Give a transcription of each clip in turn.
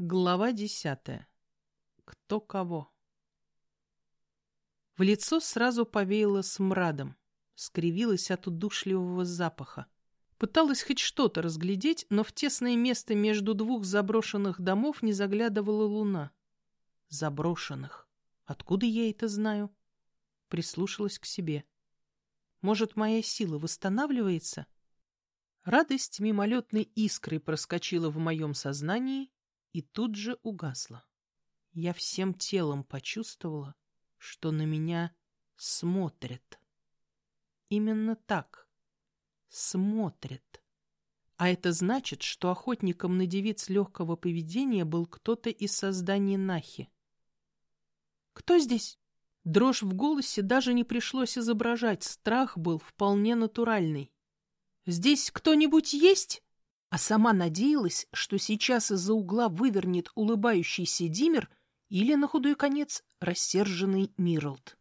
Глава десятая. Кто кого? В лицо сразу повеяло смрадом, скривилась от удушливого запаха. Пыталась хоть что-то разглядеть, но в тесное место между двух заброшенных домов не заглядывала луна. Заброшенных. Откуда я это знаю? Прислушалась к себе. Может, моя сила восстанавливается? Радость мимолетной искрой проскочила в моем сознании и тут же угасла. Я всем телом почувствовала, что на меня смотрят. Именно так. Смотрят. А это значит, что охотником на девиц легкого поведения был кто-то из создания Нахи. «Кто здесь?» Дрожь в голосе даже не пришлось изображать, страх был вполне натуральный. «Здесь кто-нибудь есть?» А сама надеялась, что сейчас из-за угла вывернет улыбающийся Димер или, на худой конец, рассерженный Мирлд.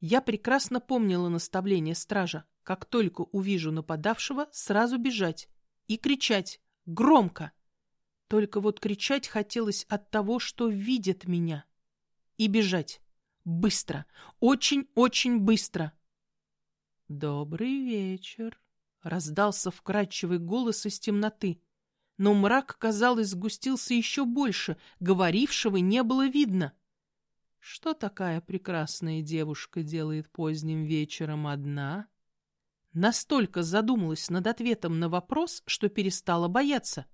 Я прекрасно помнила наставление стража. Как только увижу нападавшего, сразу бежать и кричать громко. Только вот кричать хотелось от того, что видят меня. И бежать. Быстро. Очень-очень быстро. «Добрый вечер», Раздался вкрадчивый голос из темноты. Но мрак, казалось, сгустился еще больше, говорившего не было видно. Что такая прекрасная девушка делает поздним вечером одна? Настолько задумалась над ответом на вопрос, что перестала бояться.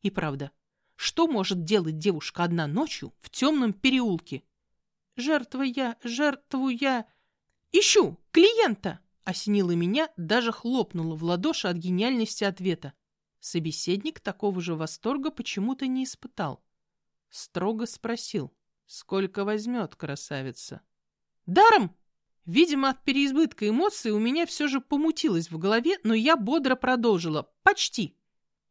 И правда, что может делать девушка одна ночью в темном переулке? Жертва я, жертву я... Ищу клиента! Осенило меня, даже хлопнуло в ладоши от гениальности ответа. Собеседник такого же восторга почему-то не испытал. Строго спросил, сколько возьмет красавица. «Даром!» Видимо, от переизбытка эмоций у меня все же помутилось в голове, но я бодро продолжила. «Почти!»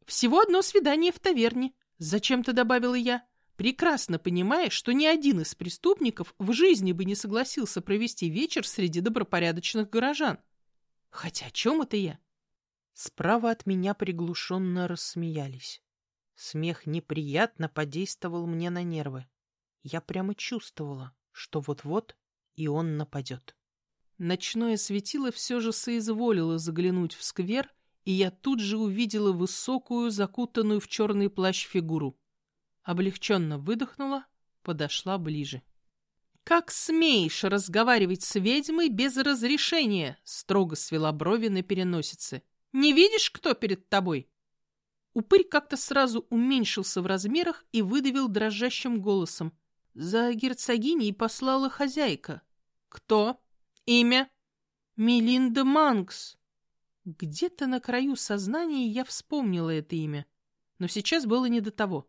«Всего одно свидание в таверне», — зачем-то добавила я, прекрасно понимая, что ни один из преступников в жизни бы не согласился провести вечер среди добропорядочных горожан. Хотя о чем это я? Справа от меня приглушенно рассмеялись. Смех неприятно подействовал мне на нервы. Я прямо чувствовала, что вот-вот и он нападет. Ночное светило все же соизволило заглянуть в сквер, и я тут же увидела высокую, закутанную в черный плащ фигуру. Облегченно выдохнула, подошла ближе. «Как смеешь разговаривать с ведьмой без разрешения?» — строго свела брови на переносице. «Не видишь, кто перед тобой?» Упырь как-то сразу уменьшился в размерах и выдавил дрожащим голосом. «За герцогиней послала хозяйка». «Кто? Имя?» «Мелинда Манкс». Где-то на краю сознания я вспомнила это имя. Но сейчас было не до того.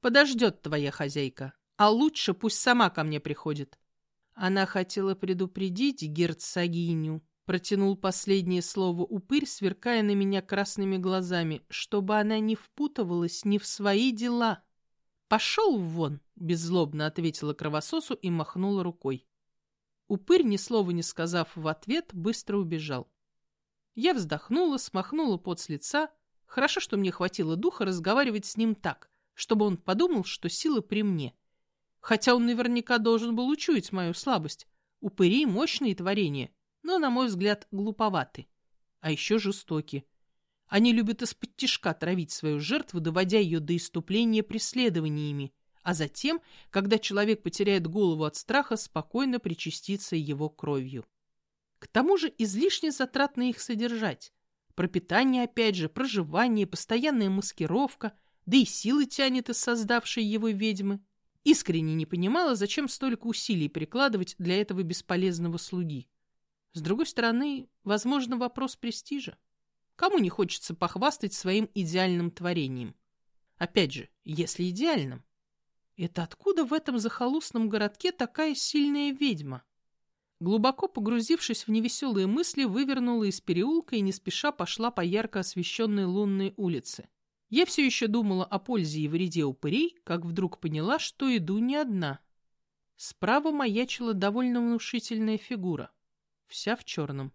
«Подождет твоя хозяйка. А лучше пусть сама ко мне приходит. Она хотела предупредить герцогиню, протянул последнее слово упырь, сверкая на меня красными глазами, чтобы она не впутывалась ни в свои дела. «Пошел вон!» — беззлобно ответила кровососу и махнула рукой. Упырь, ни слова не сказав в ответ, быстро убежал. Я вздохнула, смахнула пот с лица. Хорошо, что мне хватило духа разговаривать с ним так, чтобы он подумал, что сила при мне — Хотя он наверняка должен был учуять мою слабость. Упыри — мощные творения, но, на мой взгляд, глуповаты. А еще жестоки. Они любят из-под тишка травить свою жертву, доводя ее до иступления преследованиями, а затем, когда человек потеряет голову от страха, спокойно причаститься его кровью. К тому же излишне затратно их содержать. Пропитание, опять же, проживание, постоянная маскировка, да и силы тянет из создавшей его ведьмы. Искренне не понимала, зачем столько усилий прикладывать для этого бесполезного слуги. С другой стороны, возможно, вопрос престижа. Кому не хочется похвастать своим идеальным творением? Опять же, если идеальным. Это откуда в этом захолустном городке такая сильная ведьма? Глубоко погрузившись в невеселые мысли, вывернула из переулка и не спеша пошла по ярко освещенной лунной улице. Я все еще думала о пользе и вреде упырей, как вдруг поняла, что иду не одна. Справа маячила довольно внушительная фигура, вся в черном.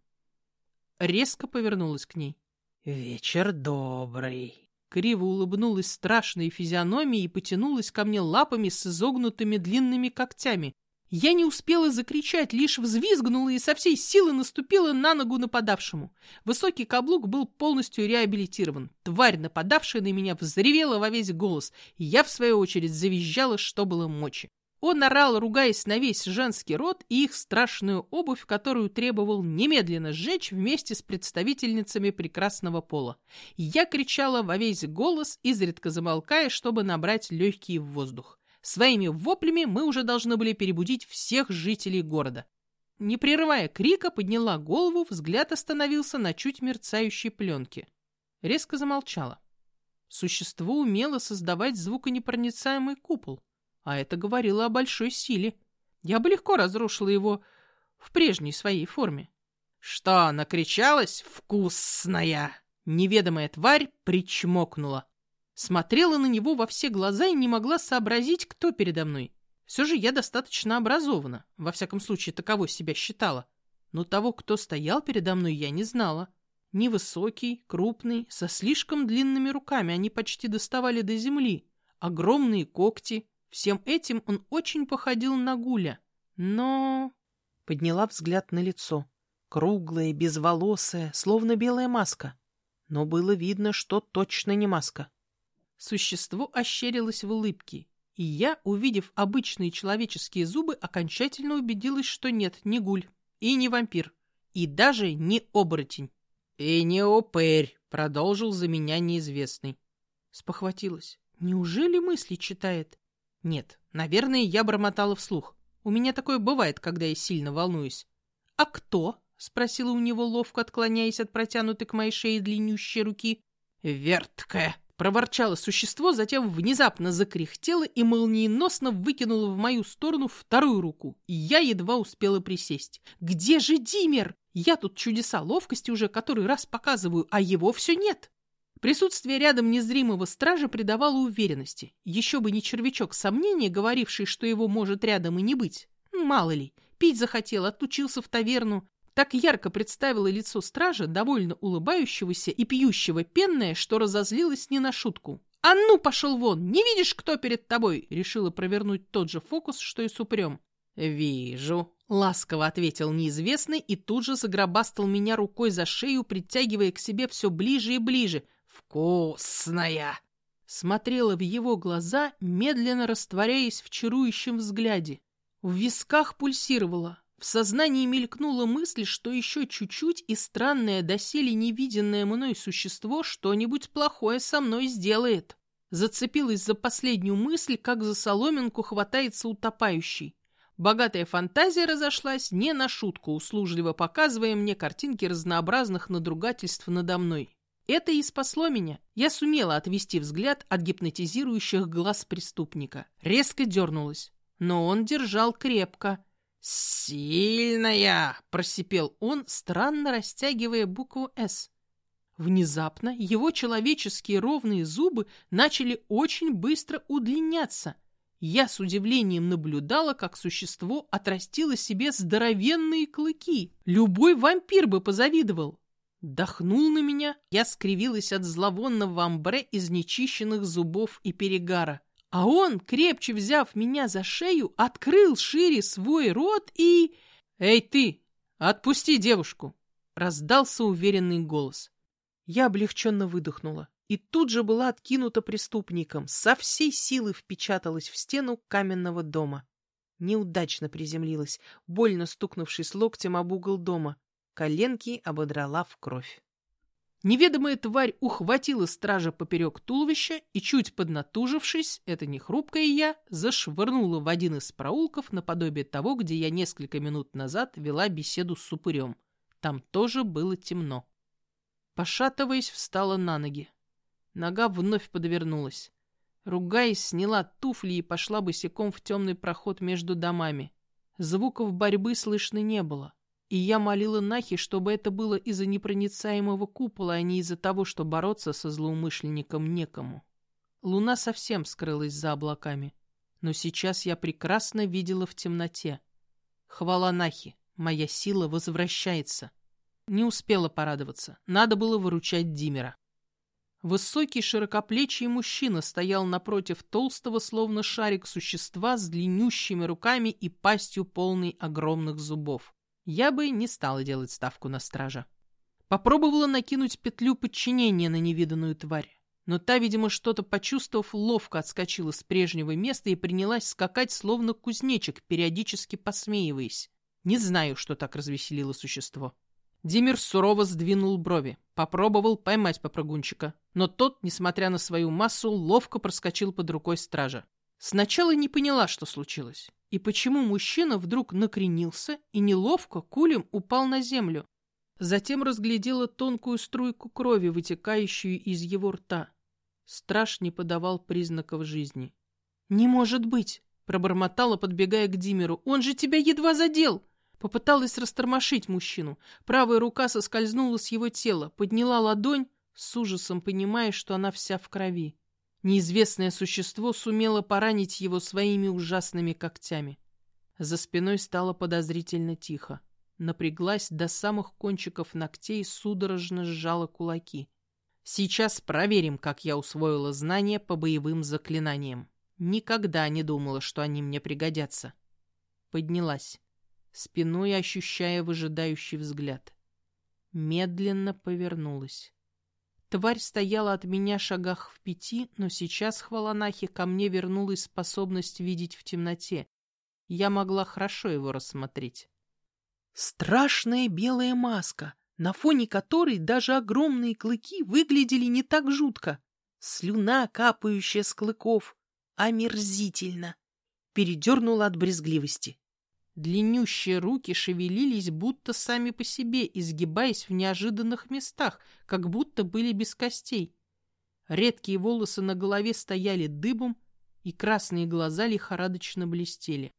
Резко повернулась к ней. «Вечер добрый. криво улыбнулась страшной физиономией и потянулась ко мне лапами с изогнутыми длинными когтями. Я не успела закричать, лишь взвизгнула и со всей силы наступила на ногу нападавшему. Высокий каблук был полностью реабилитирован. Тварь, нападавшая на меня, взревела во весь голос, и я, в свою очередь, завизжала, что было мочи. Он орал, ругаясь на весь женский род и их страшную обувь, которую требовал немедленно сжечь вместе с представительницами прекрасного пола. Я кричала во весь голос, изредка замолкая, чтобы набрать легкий воздух. Своими воплями мы уже должны были перебудить всех жителей города. Не прерывая крика, подняла голову, взгляд остановился на чуть мерцающей пленке. Резко замолчала. Существо умело создавать звуконепроницаемый купол а это говорило о большой силе. Я бы легко разрушила его в прежней своей форме. «Что, накричалась? Вкусная!» Неведомая тварь причмокнула. Смотрела на него во все глаза и не могла сообразить, кто передо мной. Все же я достаточно образована, во всяком случае таково себя считала. Но того, кто стоял передо мной, я не знала. Невысокий, крупный, со слишком длинными руками, они почти доставали до земли. Огромные когти, Всем этим он очень походил на Гуля, но... Подняла взгляд на лицо. Круглое, безволосое, словно белая маска. Но было видно, что точно не маска. Существо ощерилось в улыбке, и я, увидев обычные человеческие зубы, окончательно убедилась, что нет, не гуль и не вампир, и даже не оборотень. «И не опырь», — продолжил за меня неизвестный. Спохватилась. Неужели мысли читает? Нет, наверное, я бормотала вслух. У меня такое бывает, когда я сильно волнуюсь. «А кто?» — спросила у него, ловко отклоняясь от протянутой к моей шее длиннющей руки. «Верткая!» — проворчало существо, затем внезапно закряхтело и молниеносно выкинуло в мою сторону вторую руку. И я едва успела присесть. «Где же Димер? Я тут чудеса ловкости уже который раз показываю, а его все нет!» Присутствие рядом незримого стража придавало уверенности. Еще бы не червячок сомнения, говоривший, что его может рядом и не быть. Мало ли, пить захотел, отлучился в таверну. Так ярко представило лицо стража, довольно улыбающегося и пьющего пенное, что разозлилось не на шутку. «А ну, пошел вон! Не видишь, кто перед тобой?» Решила провернуть тот же фокус, что и с упрем. «Вижу», — ласково ответил неизвестный и тут же загробастал меня рукой за шею, притягивая к себе все ближе и ближе, «Вкусная!» Смотрела в его глаза, медленно растворяясь в чарующем взгляде. В висках пульсировала. В сознании мелькнула мысль, что еще чуть-чуть и странное доселе невиденное мной существо что-нибудь плохое со мной сделает. Зацепилась за последнюю мысль, как за соломинку хватается утопающий. Богатая фантазия разошлась не на шутку, услужливо показывая мне картинки разнообразных надругательств надо мной. Это и спасло меня. Я сумела отвести взгляд от гипнотизирующих глаз преступника. Резко дернулась. Но он держал крепко. «Сильная!» — просипел он, странно растягивая букву «С». Внезапно его человеческие ровные зубы начали очень быстро удлиняться. Я с удивлением наблюдала, как существо отрастило себе здоровенные клыки. Любой вампир бы позавидовал. Дохнул на меня, я скривилась от зловонного амбре из нечищенных зубов и перегара. А он, крепче взяв меня за шею, открыл шире свой рот и... «Эй ты, отпусти девушку!» — раздался уверенный голос. Я облегченно выдохнула и тут же была откинута преступником, со всей силы впечаталась в стену каменного дома. Неудачно приземлилась, больно стукнувшись локтем об угол дома. Коленки ободрала в кровь. Неведомая тварь ухватила стража поперек туловища и, чуть поднатужившись, это не хрупкое я, зашвырнула в один из проулков наподобие того, где я несколько минут назад вела беседу с супырем. Там тоже было темно. Пошатываясь, встала на ноги. Нога вновь подвернулась. Ругаясь, сняла туфли и пошла босиком в темный проход между домами. Звуков борьбы слышно не было. И я молила Нахи, чтобы это было из-за непроницаемого купола, а не из-за того, что бороться со злоумышленником некому. Луна совсем скрылась за облаками, но сейчас я прекрасно видела в темноте. Хвала Нахи, моя сила возвращается. Не успела порадоваться, надо было выручать Димера. Высокий широкоплечий мужчина стоял напротив толстого, словно шарик существа с длиннющими руками и пастью полной огромных зубов. Я бы не стала делать ставку на стража. Попробовала накинуть петлю подчинения на невиданную тварь. Но та, видимо, что-то почувствовав, ловко отскочила с прежнего места и принялась скакать, словно кузнечик, периодически посмеиваясь. Не знаю, что так развеселило существо. Димир сурово сдвинул брови, попробовал поймать попрыгунчика, но тот, несмотря на свою массу, ловко проскочил под рукой стража. Сначала не поняла, что случилось, и почему мужчина вдруг накренился и неловко кулем упал на землю. Затем разглядела тонкую струйку крови, вытекающую из его рта. Страж не подавал признаков жизни. «Не может быть!» — пробормотала, подбегая к Димеру. «Он же тебя едва задел!» Попыталась растормошить мужчину. Правая рука соскользнула с его тела, подняла ладонь, с ужасом понимая, что она вся в крови. Неизвестное существо сумело поранить его своими ужасными когтями. За спиной стало подозрительно тихо. Напряглась до самых кончиков ногтей, судорожно сжала кулаки. Сейчас проверим, как я усвоила знания по боевым заклинаниям. Никогда не думала, что они мне пригодятся. Поднялась спиной ощущая выжидающий взгляд. Медленно повернулась. Тварь стояла от меня шагах в пяти, но сейчас, хвала Нахи, ко мне вернулась способность видеть в темноте. Я могла хорошо его рассмотреть. Страшная белая маска, на фоне которой даже огромные клыки выглядели не так жутко. Слюна, капающая с клыков. Омерзительно. Передернула от брезгливости. Длиннющие руки шевелились будто сами по себе, изгибаясь в неожиданных местах, как будто были без костей. Редкие волосы на голове стояли дыбом, и красные глаза лихорадочно блестели.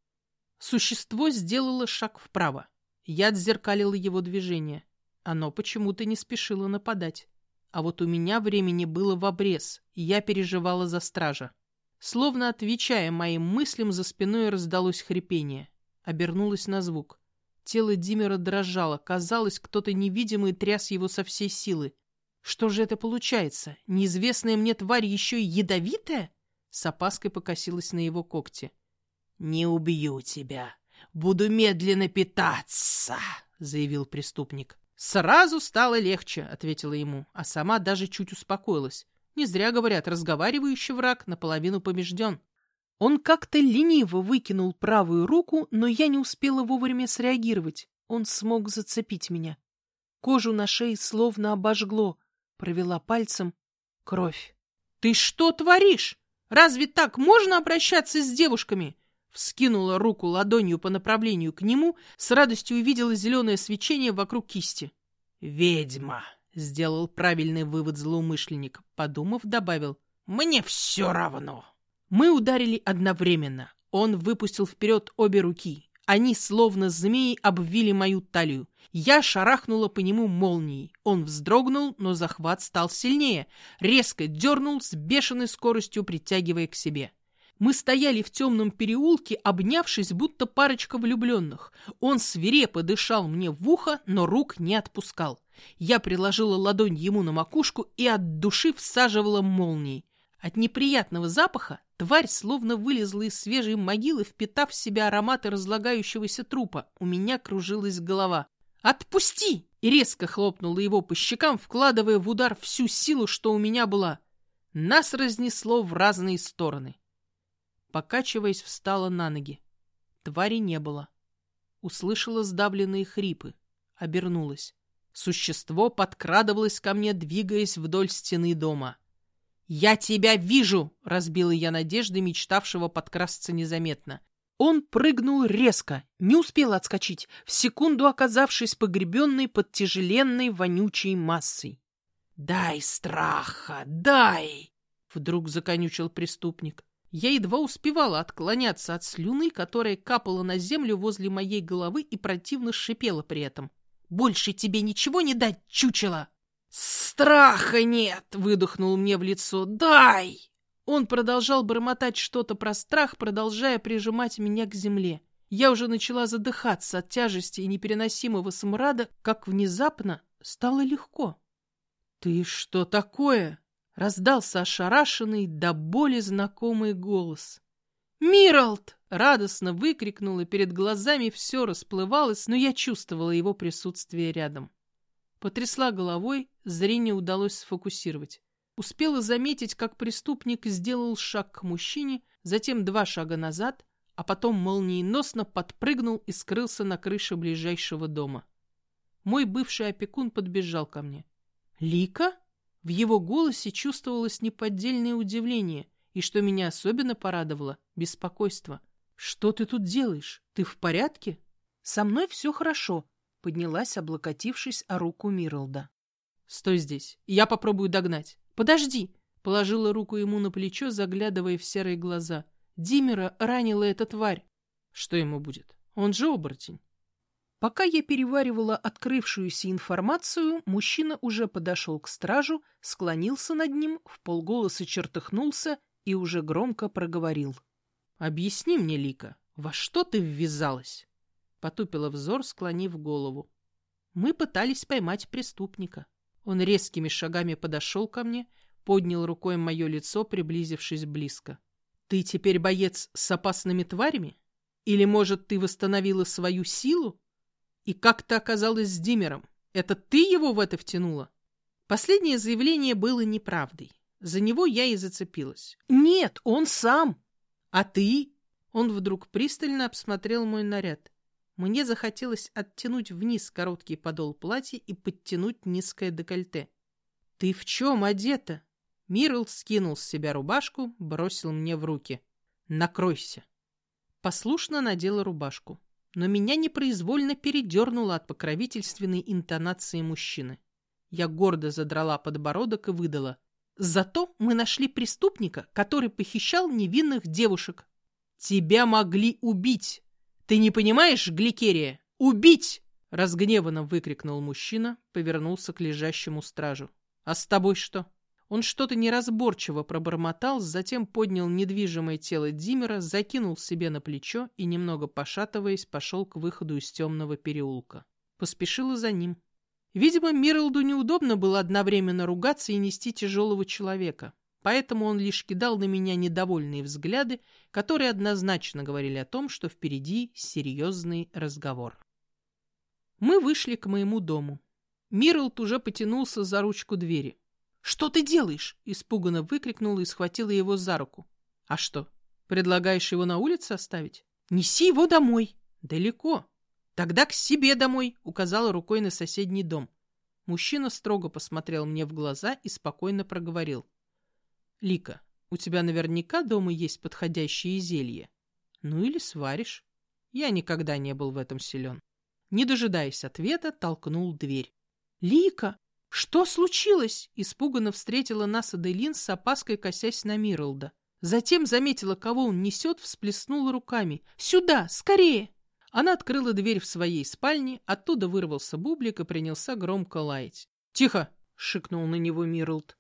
Существо сделало шаг вправо. Я отзеркалила его движение. Оно почему-то не спешило нападать. А вот у меня времени было в обрез, и я переживала за стража. Словно отвечая моим мыслям, за спиной раздалось хрипение. Обернулась на звук. Тело Димера дрожало. Казалось, кто-то невидимый тряс его со всей силы. Что же это получается? Неизвестная мне тварь еще и ядовитая? С опаской покосилась на его когти. «Не убью тебя. Буду медленно питаться», — заявил преступник. «Сразу стало легче», — ответила ему, а сама даже чуть успокоилась. Не зря говорят, разговаривающий враг наполовину побежден. Он как-то лениво выкинул правую руку, но я не успела вовремя среагировать. Он смог зацепить меня. Кожу на шее словно обожгло. Провела пальцем. Кровь. «Ты что творишь? Разве так можно обращаться с девушками?» Вскинула руку ладонью по направлению к нему, с радостью увидела зеленое свечение вокруг кисти. «Ведьма!» — сделал правильный вывод злоумышленник. Подумав, добавил. «Мне все равно!» Мы ударили одновременно. Он выпустил вперед обе руки. Они, словно змеи, обвили мою талию. Я шарахнула по нему молнией. Он вздрогнул, но захват стал сильнее. Резко дернул с бешеной скоростью, притягивая к себе. Мы стояли в темном переулке, обнявшись, будто парочка влюбленных. Он свирепо дышал мне в ухо, но рук не отпускал. Я приложила ладонь ему на макушку и от души всаживала молнией. От неприятного запаха тварь словно вылезла из свежей могилы, впитав в себя ароматы разлагающегося трупа. У меня кружилась голова. «Отпусти!» И резко хлопнула его по щекам, вкладывая в удар всю силу, что у меня была. Нас разнесло в разные стороны. Покачиваясь, встала на ноги. Твари не было. Услышала сдавленные хрипы. Обернулась. Существо подкрадывалось ко мне, двигаясь вдоль стены дома. «Я тебя вижу!» — разбила я надежды, мечтавшего подкрасться незаметно. Он прыгнул резко, не успел отскочить, в секунду оказавшись погребенной под тяжеленной вонючей массой. «Дай страха, дай!» — вдруг законючил преступник. Я едва успевала отклоняться от слюны, которая капала на землю возле моей головы и противно шипела при этом. «Больше тебе ничего не дать, чучело!» «Страха нет!» — выдохнул мне в лицо. «Дай!» Он продолжал бормотать что-то про страх, продолжая прижимать меня к земле. Я уже начала задыхаться от тяжести и непереносимого смрада, как внезапно стало легко. «Ты что такое?» раздался ошарашенный до боли знакомый голос. «Миралд!» — радостно выкрикнула, перед глазами все расплывалось, но я чувствовала его присутствие рядом. Потрясла головой, зрение удалось сфокусировать. Успела заметить, как преступник сделал шаг к мужчине, затем два шага назад, а потом молниеносно подпрыгнул и скрылся на крыше ближайшего дома. Мой бывший опекун подбежал ко мне. «Лика?» В его голосе чувствовалось неподдельное удивление, и, что меня особенно порадовало, беспокойство. «Что ты тут делаешь? Ты в порядке?» «Со мной все хорошо», — поднялась, облокотившись о руку Мирлда. «Стой здесь, я попробую догнать». «Подожди!» — положила руку ему на плечо, заглядывая в серые глаза. «Димера ранила эта тварь». «Что ему будет? Он же оборотень». Пока я переваривала открывшуюся информацию, мужчина уже подошел к стражу, склонился над ним, в полголоса чертыхнулся и уже громко проговорил. «Объясни мне, Лика, во что ты ввязалась?» Потупила взор, склонив голову. «Мы пытались поймать преступника». Он резкими шагами подошел ко мне, поднял рукой мое лицо, приблизившись близко. «Ты теперь боец с опасными тварями? Или, может, ты восстановила свою силу?» И как ты оказалась с Димером? Это ты его в это втянула? Последнее заявление было неправдой. За него я и зацепилась. Нет, он сам. А ты? Он вдруг пристально обсмотрел мой наряд. Мне захотелось оттянуть вниз короткий подол платья и подтянуть низкое декольте. «Ты в чем одета?» Мирл скинул с себя рубашку, бросил мне в руки. «Накройся». Послушно надела рубашку но меня непроизвольно передернуло от покровительственной интонации мужчины. Я гордо задрала подбородок и выдала. Зато мы нашли преступника, который похищал невинных девушек. Тебя могли убить! Ты не понимаешь, Гликерия? Убить! Разгневанно выкрикнул мужчина, повернулся к лежащему стражу. А с тобой что? Он что-то неразборчиво пробормотал, затем поднял недвижимое тело Димера, закинул себе на плечо и, немного пошатываясь, пошел к выходу из темного переулка. Поспешила за ним. Видимо, Мирлду неудобно было одновременно ругаться и нести тяжелого человека, поэтому он лишь кидал на меня недовольные взгляды, которые однозначно говорили о том, что впереди серьезный разговор. Мы вышли к моему дому. Мирлд уже потянулся за ручку двери. «Что ты делаешь?» — испуганно выкрикнула и схватила его за руку. «А что, предлагаешь его на улице оставить?» «Неси его домой!» «Далеко!» «Тогда к себе домой!» — указала рукой на соседний дом. Мужчина строго посмотрел мне в глаза и спокойно проговорил. «Лика, у тебя наверняка дома есть подходящее зелье. Ну или сваришь. Я никогда не был в этом силен». Не дожидаясь ответа, толкнул дверь. «Лика!» «Что случилось?» — испуганно встретила нас Аделин с опаской, косясь на Мирлда. Затем заметила, кого он несет, всплеснула руками. «Сюда! Скорее!» Она открыла дверь в своей спальне, оттуда вырвался бублик и принялся громко лаять. «Тихо!» — шикнул на него Мирлд.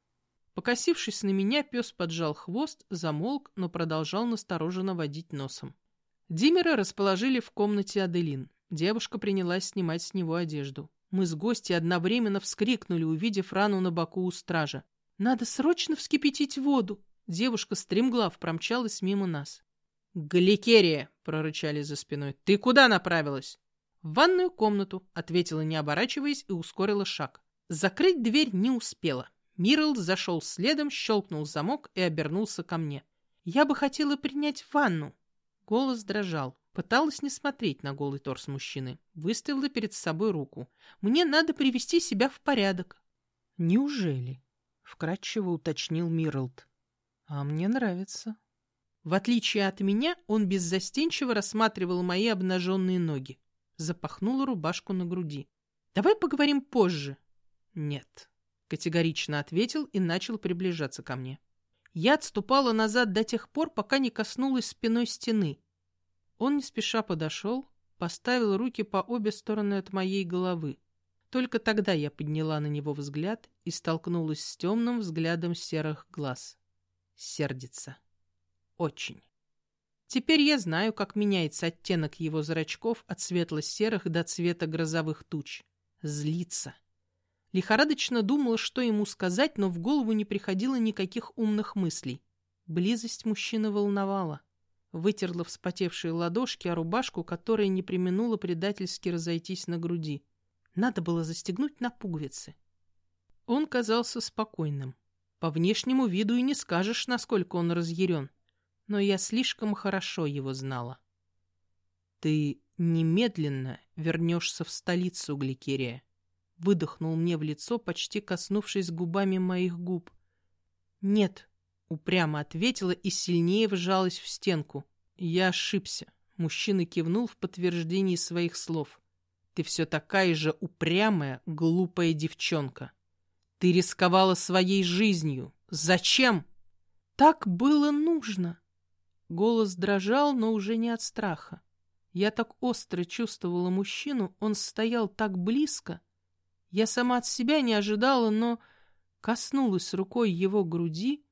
Покосившись на меня, пес поджал хвост, замолк, но продолжал настороженно водить носом. Димера расположили в комнате Аделин. Девушка принялась снимать с него одежду. Мы с гостей одновременно вскрикнули, увидев рану на боку у стража. «Надо срочно вскипятить воду!» Девушка стремглав промчалась мимо нас. «Галикерия!» — прорычали за спиной. «Ты куда направилась?» «В ванную комнату», — ответила, не оборачиваясь, и ускорила шаг. Закрыть дверь не успела. Мирл зашел следом, щелкнул замок и обернулся ко мне. «Я бы хотела принять ванну». Голос дрожал. Пыталась не смотреть на голый торс мужчины. Выставила перед собой руку. «Мне надо привести себя в порядок». «Неужели?» — вкратчиво уточнил Мирлд. «А мне нравится». В отличие от меня, он беззастенчиво рассматривал мои обнаженные ноги. Запахнула рубашку на груди. «Давай поговорим позже». «Нет», — категорично ответил и начал приближаться ко мне. Я отступала назад до тех пор, пока не коснулась спиной стены, он не спеша подошел, поставил руки по обе стороны от моей головы. Только тогда я подняла на него взгляд и столкнулась с темным взглядом серых глаз. Сердится. Очень. Теперь я знаю, как меняется оттенок его зрачков от светло-серых до цвета грозовых туч. Злится. Лихорадочно думала, что ему сказать, но в голову не приходило никаких умных мыслей. Близость мужчины волновала. Вытерла вспотевшие ладошки, а рубашку, которая не применула предательски разойтись на груди. Надо было застегнуть на пуговицы. Он казался спокойным. По внешнему виду и не скажешь, насколько он разъярен. Но я слишком хорошо его знала. «Ты немедленно вернешься в столицу, Гликерия», — выдохнул мне в лицо, почти коснувшись губами моих губ. «Нет», — упрямо ответила и сильнее вжалась в стенку. «Я ошибся», — мужчина кивнул в подтверждении своих слов. «Ты все такая же упрямая, глупая девчонка». Ты рисковала своей жизнью. Зачем? Так было нужно. Голос дрожал, но уже не от страха. Я так остро чувствовала мужчину, он стоял так близко. Я сама от себя не ожидала, но коснулась рукой его груди,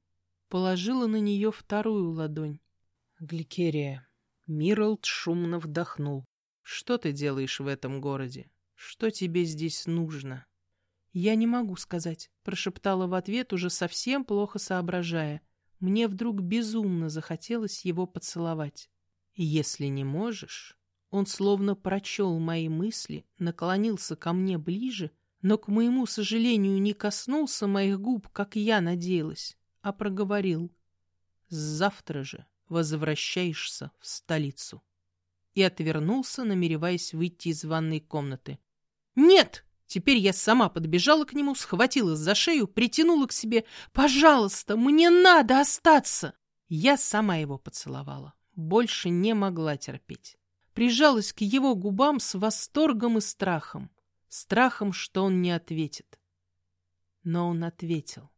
положила на нее вторую ладонь. Гликерия. Миралд шумно вдохнул. Что ты делаешь в этом городе? Что тебе здесь нужно? «Я не могу сказать», — прошептала в ответ, уже совсем плохо соображая. Мне вдруг безумно захотелось его поцеловать. «Если не можешь...» Он словно прочел мои мысли, наклонился ко мне ближе, но, к моему сожалению, не коснулся моих губ, как я надеялась, а проговорил. «Завтра же возвращаешься в столицу». И отвернулся, намереваясь выйти из ванной комнаты. «Нет!» Теперь я сама подбежала к нему, схватила за шею, притянула к себе. «Пожалуйста, мне надо остаться!» Я сама его поцеловала. Больше не могла терпеть. Прижалась к его губам с восторгом и страхом. Страхом, что он не ответит. Но он ответил.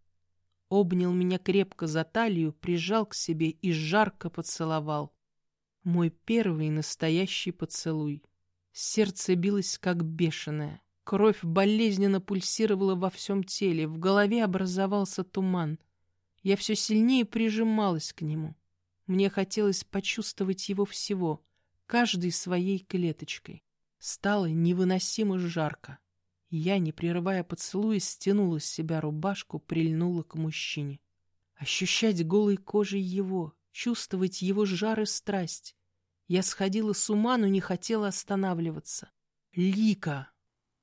Обнял меня крепко за талию, прижал к себе и жарко поцеловал. Мой первый настоящий поцелуй. Сердце билось, как бешеное. Кровь болезненно пульсировала во всем теле, в голове образовался туман. Я все сильнее прижималась к нему. Мне хотелось почувствовать его всего, каждой своей клеточкой. Стало невыносимо жарко. Я, не прерывая поцелуя, стянула с себя рубашку, прильнула к мужчине. Ощущать голой кожей его, чувствовать его жар и страсть. Я сходила с ума, но не хотела останавливаться. «Лика!»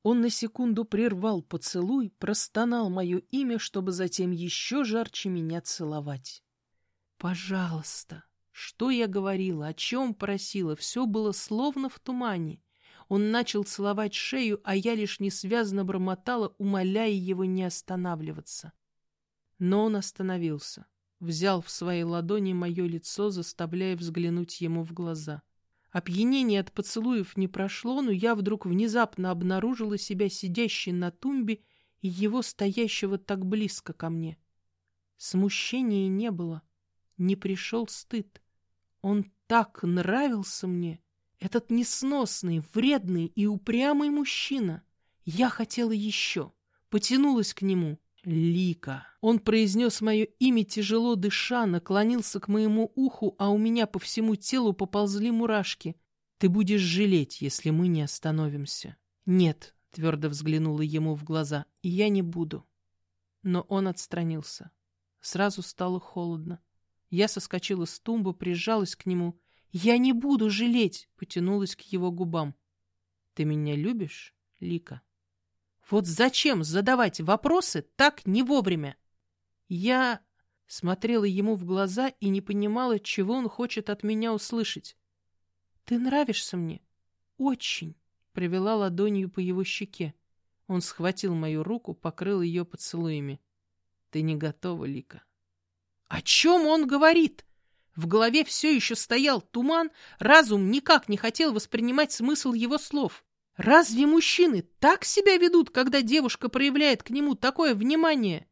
Он на секунду прервал поцелуй, простонал мое имя, чтобы затем еще жарче меня целовать. «Пожалуйста!» Что я говорила, о чем просила, все было словно в тумане. Он начал целовать шею, а я лишь несвязно бормотала, умоляя его не останавливаться. Но он остановился, взял в свои ладони мое лицо, заставляя взглянуть ему в глаза. Опьянение от поцелуев не прошло, но я вдруг внезапно обнаружила себя сидящей на тумбе и его стоящего так близко ко мне. Смущения не было, не пришел стыд. Он так нравился мне, этот несносный, вредный и упрямый мужчина. Я хотела еще, потянулась к нему, Лика. Он произнес мое имя тяжело дыша, наклонился к моему уху, а у меня по всему телу поползли мурашки. Ты будешь жалеть, если мы не остановимся. Нет, твердо взглянула ему в глаза, я не буду. Но он отстранился. Сразу стало холодно. Я соскочила с тумбы, прижалась к нему. «Я не буду жалеть!» — потянулась к его губам. «Ты меня любишь, Лика?» Вот зачем задавать вопросы так не вовремя? Я смотрела ему в глаза и не понимала, чего он хочет от меня услышать. «Ты нравишься мне. Очень», — провела ладонью по его щеке. Он схватил мою руку, покрыл ее поцелуями. «Ты не готова, Лика». «О чем он говорит?» В голове все еще стоял туман, разум никак не хотел воспринимать смысл его слов. Разве мужчины так себя ведут, когда девушка проявляет к нему такое внимание?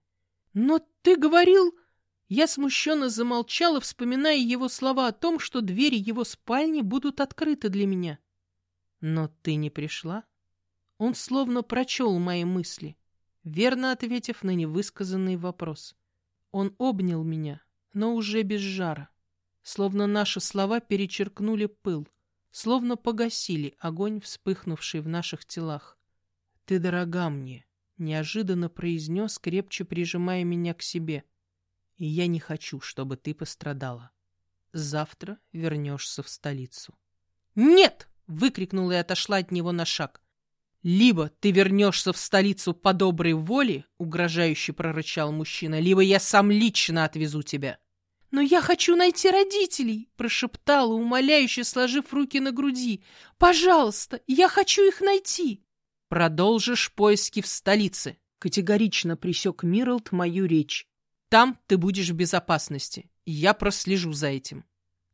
Но ты говорил... Я смущенно замолчала, вспоминая его слова о том, что двери его спальни будут открыты для меня. Но ты не пришла? Он словно прочел мои мысли, верно ответив на невысказанный вопрос. Он обнял меня, но уже без жара, словно наши слова перечеркнули пыл словно погасили огонь, вспыхнувший в наших телах. «Ты дорога мне», — неожиданно произнес, крепче прижимая меня к себе. И я не хочу, чтобы ты пострадала. Завтра вернешься в столицу. «Нет!» — выкрикнула и отошла от него на шаг. «Либо ты вернешься в столицу по доброй воле», — угрожающе прорычал мужчина, «либо я сам лично отвезу тебя». «Но я хочу найти родителей!» — прошептала, умоляюще сложив руки на груди. «Пожалуйста, я хочу их найти!» «Продолжишь поиски в столице!» — категорично присек Миралд мою речь. «Там ты будешь в безопасности. Я прослежу за этим».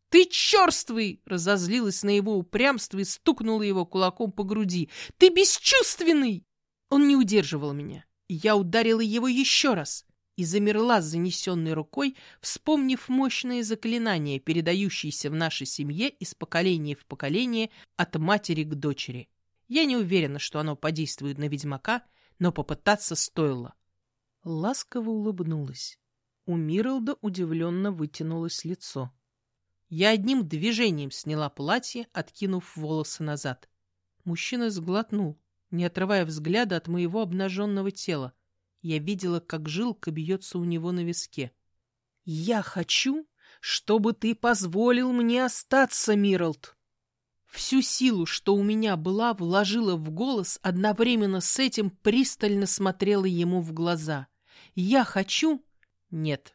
«Ты черствый!» — разозлилась на его упрямство и стукнула его кулаком по груди. «Ты бесчувственный!» Он не удерживал меня. Я ударила его еще раз и замерла с занесенной рукой, вспомнив мощные заклинания, передающиеся в нашей семье из поколения в поколение от матери к дочери. Я не уверена, что оно подействует на ведьмака, но попытаться стоило. Ласково улыбнулась. У Миралда удивленно вытянулось лицо. Я одним движением сняла платье, откинув волосы назад. Мужчина сглотнул, не отрывая взгляда от моего обнаженного тела. Я видела, как жилка бьется у него на виске. «Я хочу, чтобы ты позволил мне остаться, Миралд!» Всю силу, что у меня была, вложила в голос, одновременно с этим пристально смотрела ему в глаза. «Я хочу...» «Нет».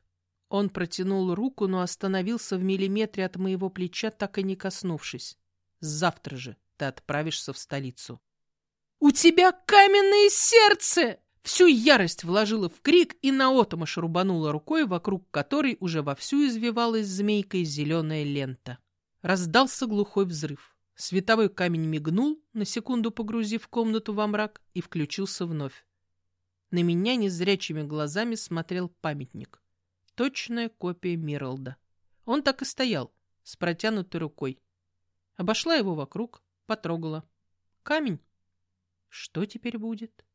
Он протянул руку, но остановился в миллиметре от моего плеча, так и не коснувшись. «Завтра же ты отправишься в столицу». «У тебя каменное сердце!» Всю ярость вложила в крик и наотмашь рубанула рукой, вокруг которой уже вовсю извивалась змейкой зеленая лента. Раздался глухой взрыв. Световой камень мигнул, на секунду погрузив комнату во мрак, и включился вновь. На меня незрячими глазами смотрел памятник. Точная копия Миралда. Он так и стоял, с протянутой рукой. Обошла его вокруг, потрогала. Камень. Что теперь будет?